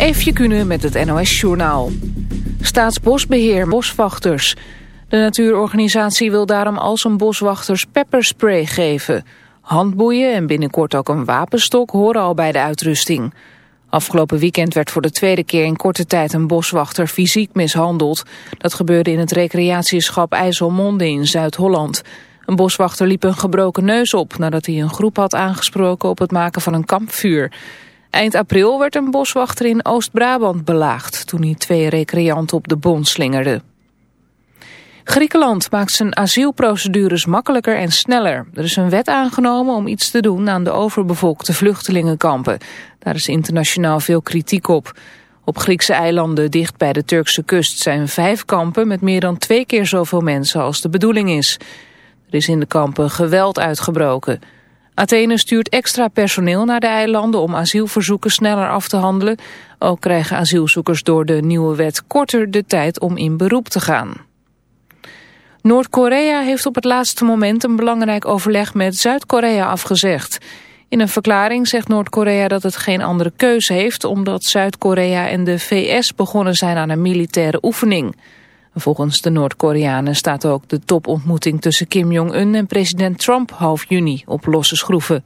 Eefje Kunnen met het NOS-journaal. Staatsbosbeheer boswachters. De natuurorganisatie wil daarom als een boswachters pepperspray geven. Handboeien en binnenkort ook een wapenstok horen al bij de uitrusting. Afgelopen weekend werd voor de tweede keer in korte tijd een boswachter fysiek mishandeld. Dat gebeurde in het recreatieschap IJsselmonde in Zuid-Holland. Een boswachter liep een gebroken neus op nadat hij een groep had aangesproken op het maken van een kampvuur. Eind april werd een boswachter in Oost-Brabant belaagd toen hij twee recreanten op de bon slingerde. Griekenland maakt zijn asielprocedures makkelijker en sneller. Er is een wet aangenomen om iets te doen aan de overbevolkte vluchtelingenkampen. Daar is internationaal veel kritiek op. Op Griekse eilanden dicht bij de Turkse kust zijn vijf kampen met meer dan twee keer zoveel mensen als de bedoeling is. Er is in de kampen geweld uitgebroken. Athene stuurt extra personeel naar de eilanden om asielverzoeken sneller af te handelen. Ook krijgen asielzoekers door de nieuwe wet korter de tijd om in beroep te gaan. Noord-Korea heeft op het laatste moment een belangrijk overleg met Zuid-Korea afgezegd. In een verklaring zegt Noord-Korea dat het geen andere keuze heeft... omdat Zuid-Korea en de VS begonnen zijn aan een militaire oefening. Volgens de Noord-Koreanen staat ook de topontmoeting tussen Kim Jong-un en president Trump half juni op losse schroeven.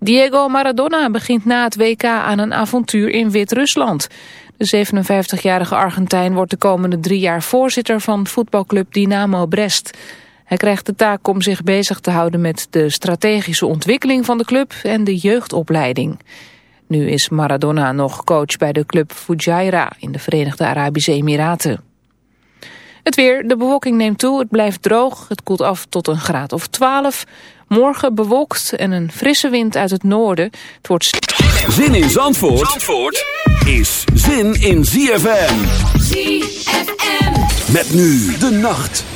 Diego Maradona begint na het WK aan een avontuur in Wit-Rusland. De 57-jarige Argentijn wordt de komende drie jaar voorzitter van voetbalclub Dynamo Brest. Hij krijgt de taak om zich bezig te houden met de strategische ontwikkeling van de club en de jeugdopleiding. Nu is Maradona nog coach bij de club Fujairah in de Verenigde Arabische Emiraten. Het weer, de bewolking neemt toe, het blijft droog, het koelt af tot een graad of 12. Morgen bewolkt en een frisse wind uit het noorden. Het wordt... Zin in Zandvoort, Zandvoort is zin in ZFM. ZFM. Met nu de nacht.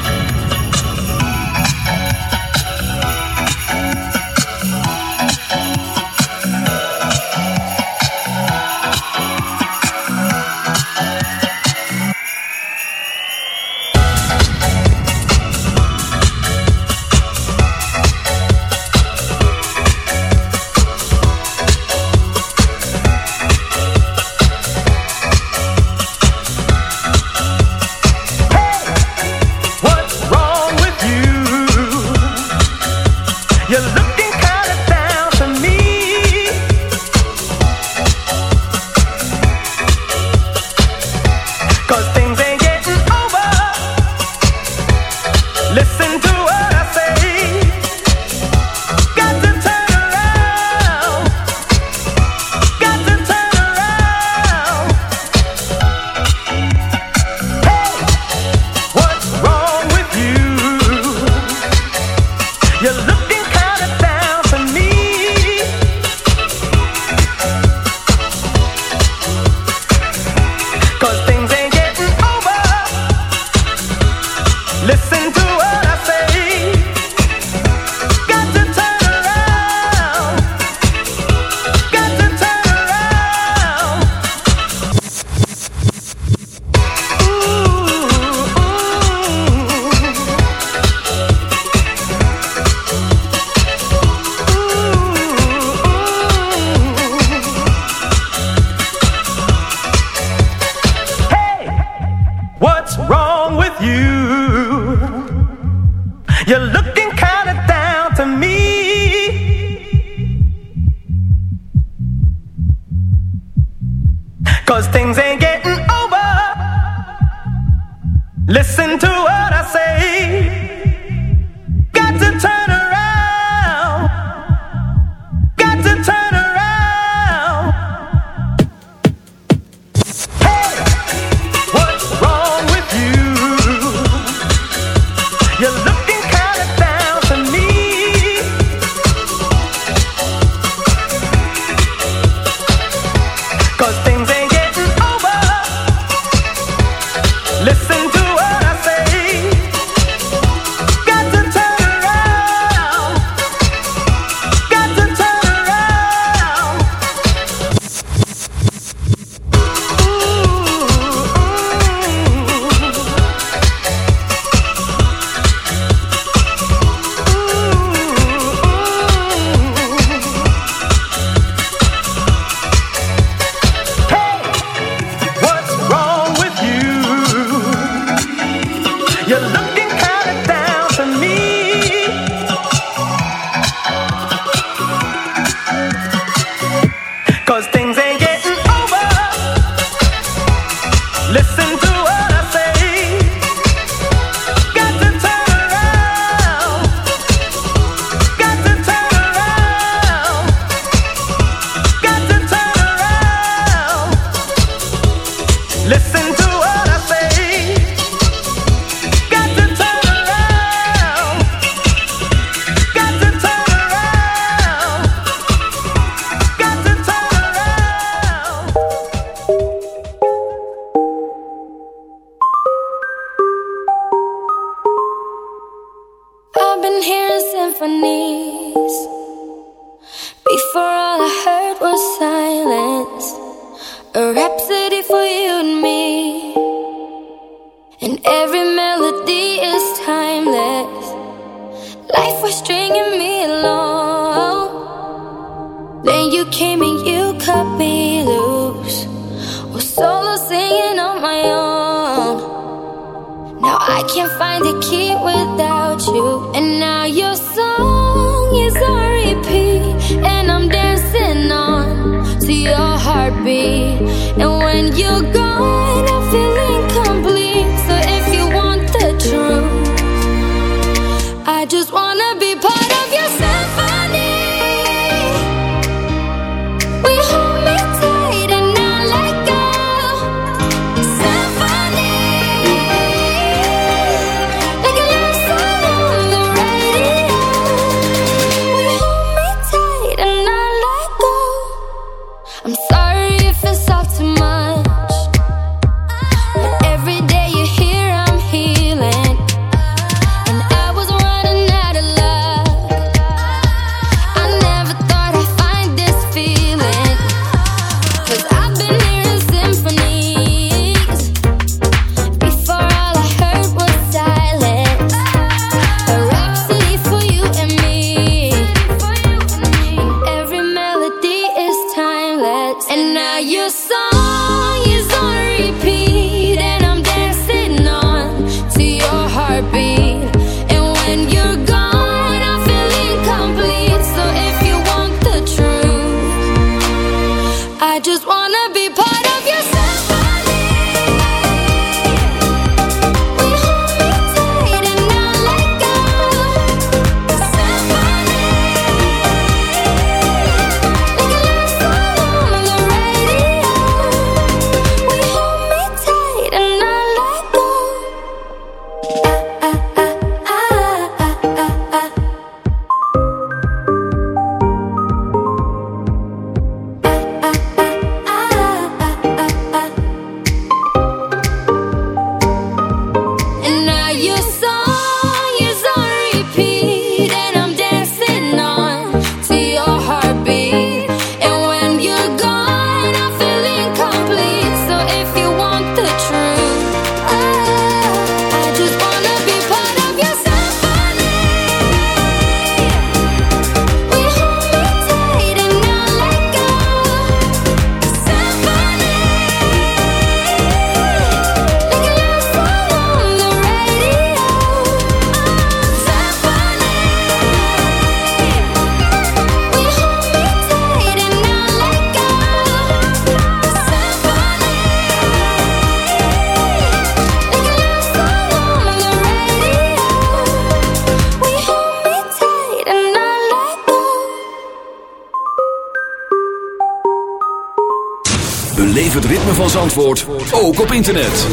Zandvoort, ook op internet.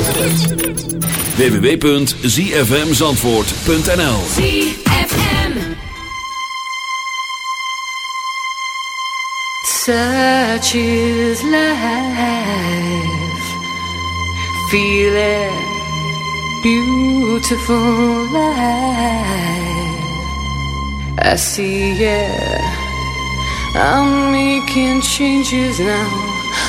www.zfmzandvoort.nl ZFM Such is life. Feel it. Beautiful life. I see it. I'm making changes now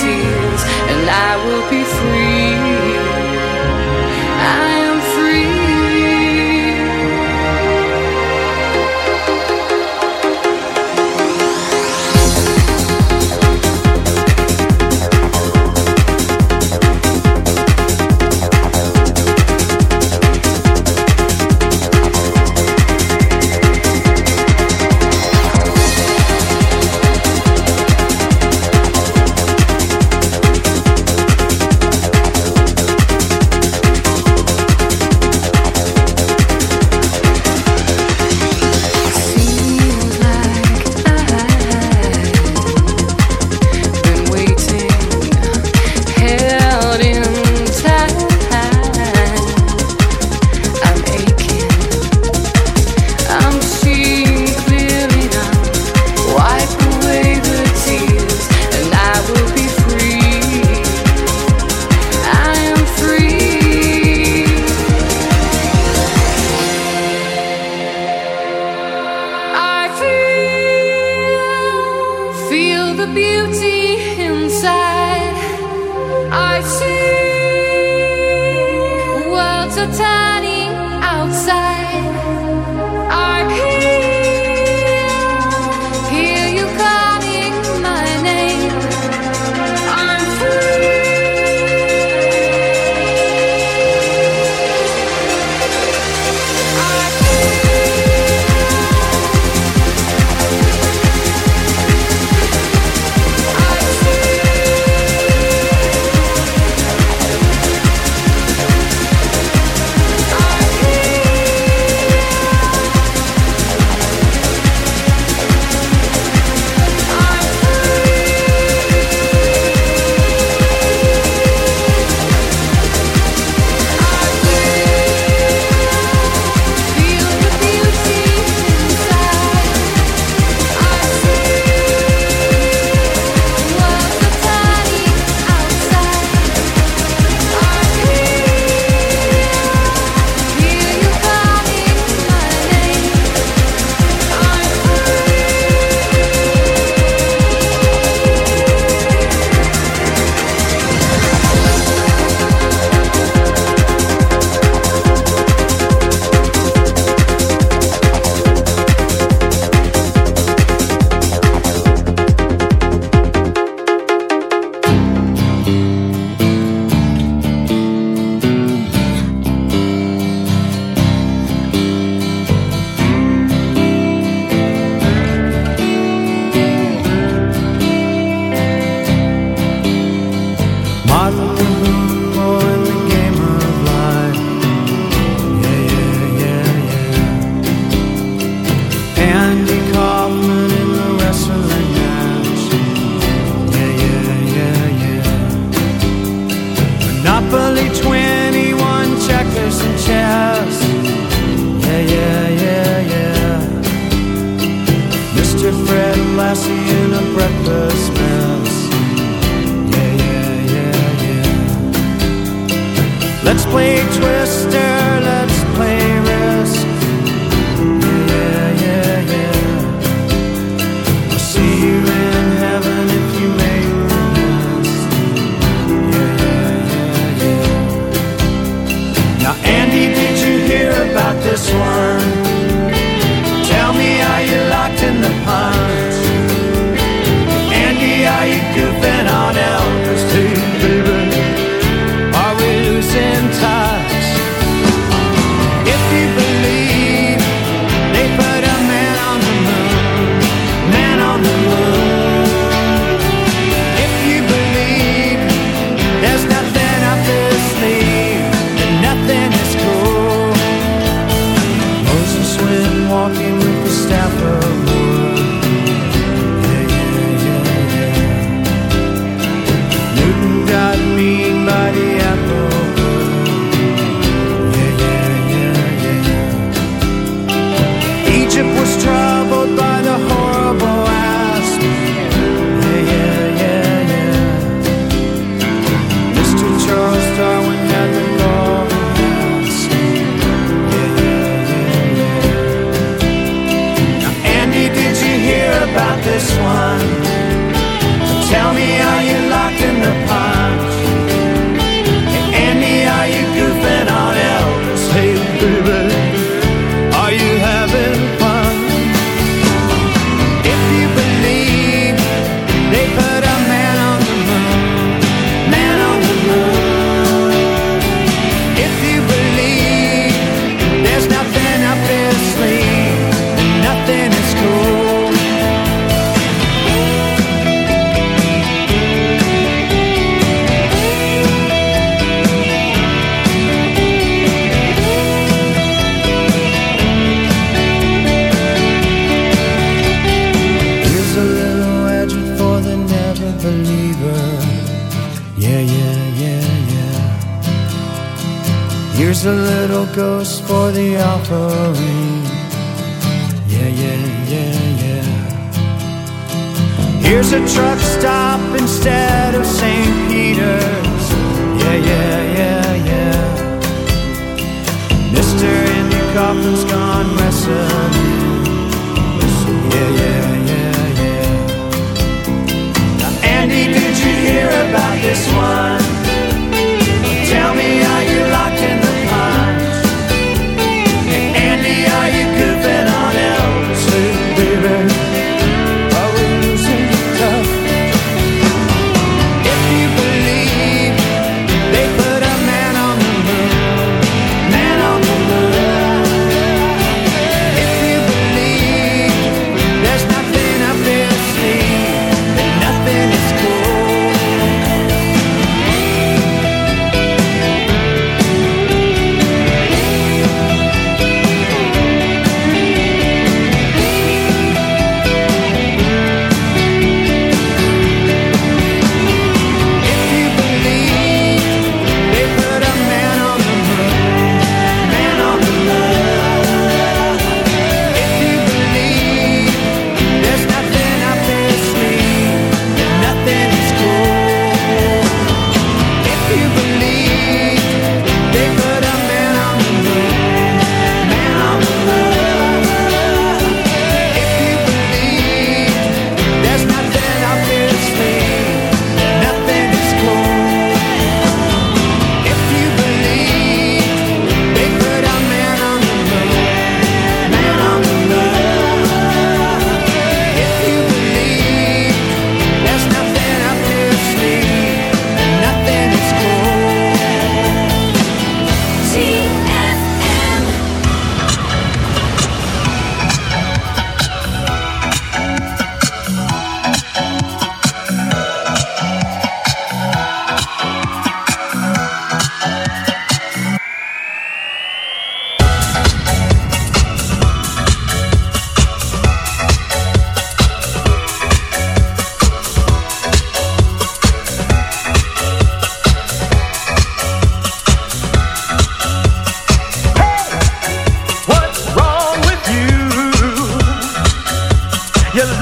and I will be free. Yeah.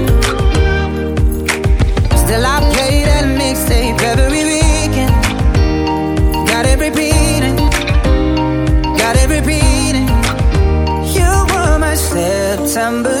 September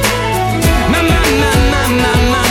My, my, my, my,